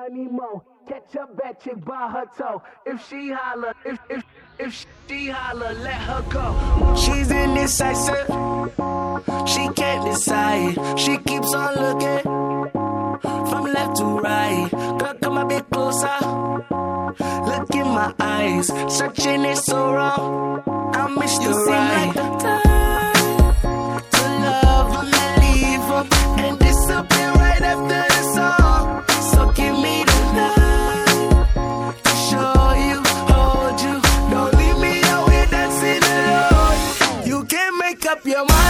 money, mo. Catch a bad chick by her toe. If she holler, if if if she holler, let her go. She's indecisive. She can't decide. She keeps on looking from left to right. Girl, come a bit closer. Look in my eyes. Searching is so wrong. I miss the You seem right up your mind,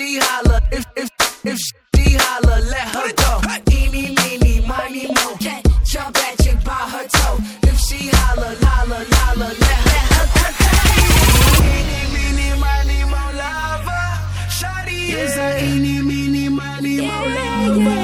she holler, if if if she holler, let her go. Eeny, meeny, miny, mo. Get your bad chick by her toe. If she holler, holler, holler, let her go. Eeny, meeny, miny, mo lover. Shawty is a eeny, meeny, miny, mo lover.